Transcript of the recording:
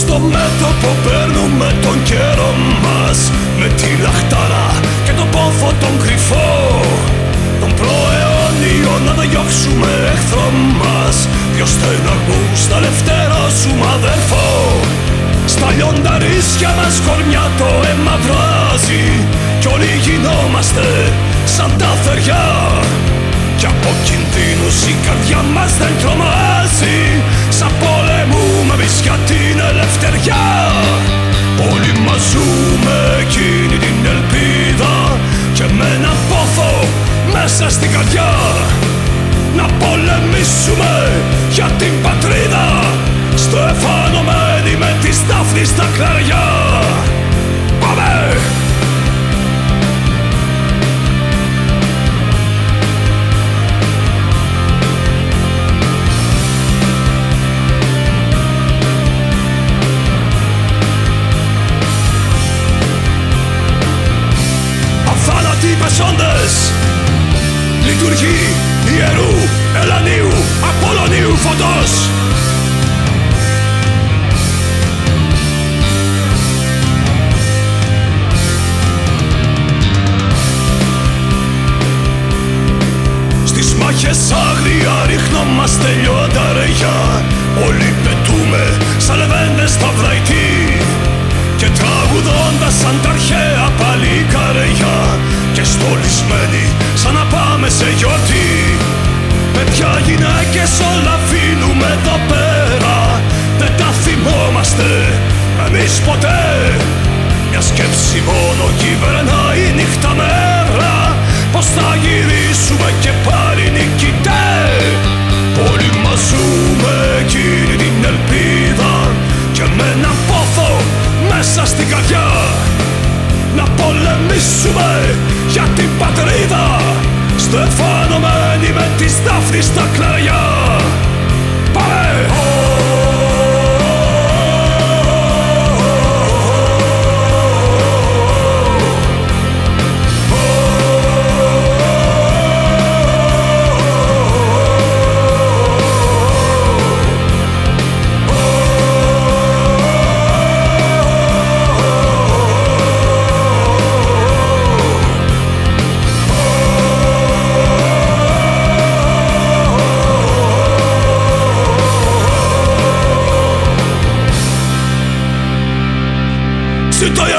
Στο μέτωπο παίρνουμε τον καιρό μας Με τη λαχτάρα και τον πόθο τον κρυφό. Τον προαιώνιο να το διώξουμε εχθρό μας. Δυο στεναγμούς θα ελευθερώσουμε αδερφό. Στα λιονταρίσια μας κορμιά το αίμα βράζει. Κι όλοι γινόμαστε σαν τα θεριά Κι από κινδύνους η καρδιά μας δεν τρομάζει. Σαν πολεμούμε εμείς για την ελευθεριά Όλοι μας ζούμε εκείνη την ελπίδα Και με έναν πόθο μέσα στην καρδιά. Να πολεμήσουμε για την πατρίδα Στεφανωμένοι με τη στάφνη στα κλαριά Αθάνατοι πεσόντες Λειτουργεί ιερού Ελανίου Απολωνίου φωτός. Στις μάχες άγρια ρίχνομαστε λιονταριά Όλοι πετούμε σαν λεβέντες στα βραϊτή Και τραγουδώντας σαν τα αρχαία παλικαριά Και στολισμένοι σαν να πάμε σε γιορτή. Παιδιά γυναίκες όλα αφήνουμε εδώ πέρα. Δεν τα θυμόμαστε εμείς ποτέ. Μια σκέψη μόνο κυβερνάει νύχτα μέρα. Πως θα γυρίσουμε και πάλι νικητές. Όλοι μας ζούμε εκείνη την ελπίδα. Και με έναν πόθο μέσα στην καρδιά Να πολεμήσουμε για την πατρίδα. Στεφανωμένοι με της στάφνη στα κλαριά ressuscitou